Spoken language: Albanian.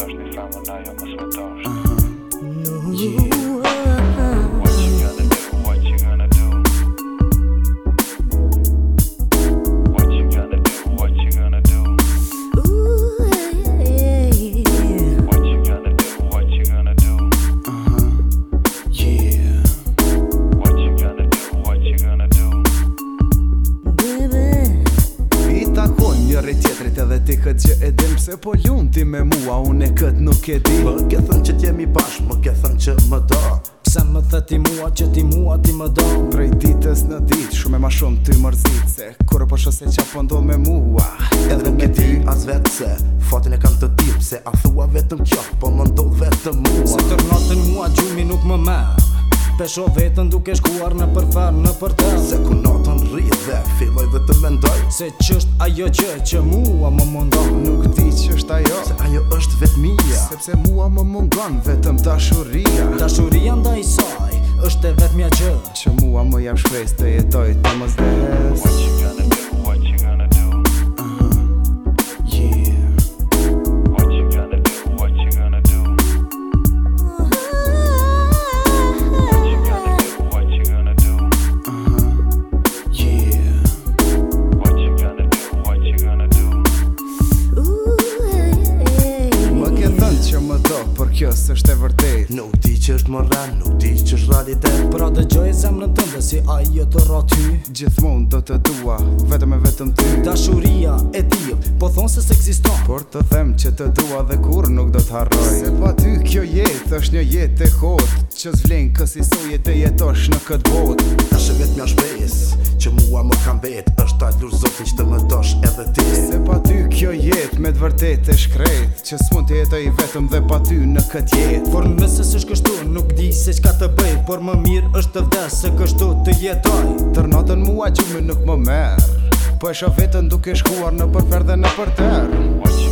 должны from when I almost went off. Uh-huh. No. Yeah. që e pse po lunti ti me mua Unë e këtë nuk e di Më ke thënë që t'jemi bashkë, më ke thënë që më do Pse më thë ti mua që ti mua ti më do Prej ditës në ditë, shumë e ma shumë ty mërzit Se kërë për shose që po, po ndonë me mua Edhe nuk e ti as vetë se Fatin e kam të di se a thua vetëm kjo Po më ndodh vetëm mua Se të mua gjumi nuk më me Pesho vetën duke shkuar në përfer në përtër Se ku natën rrit dhe filloj dhe të mendoj Se qësht ajo që që mua më mundon Nuk di qësht ajo Se ajo është vetëmija Sepse mua më mundon vetëm dashuria Dashuria nda i saj është e vetëmja që Që mua më jam shpres të jetoj të mëzdes Mua që do Por kjo se është e vërtet Nuk di që është moran, nuk di që është realitet Pra dhe gjoj e zemrën tënde si ajo të roti Gjithmon do të dua, vetëm e vetëm ty Dashuria e tijë, po thonë se s'eksiston Por të them që të dua dhe kur nuk do harroj Se pa po ty kjo jetë është një jetë e hot Që zvlenë kësi suje e jetosh në këtë botë Ta shë vetë mja shpes që mua më kam vet është ta lush zotin që të më dosh edhe ti se pa ty kjo jet me të vërtet e shkret që s'mon të jetoj vetëm dhe pa ty në kët jet por nëse s'është kështu nuk di se çka të bëj por më mirë është të vdes se kështu të jetoj tër mua që më nuk më merr po e shoh vetën duke shkuar në përferdhe në përter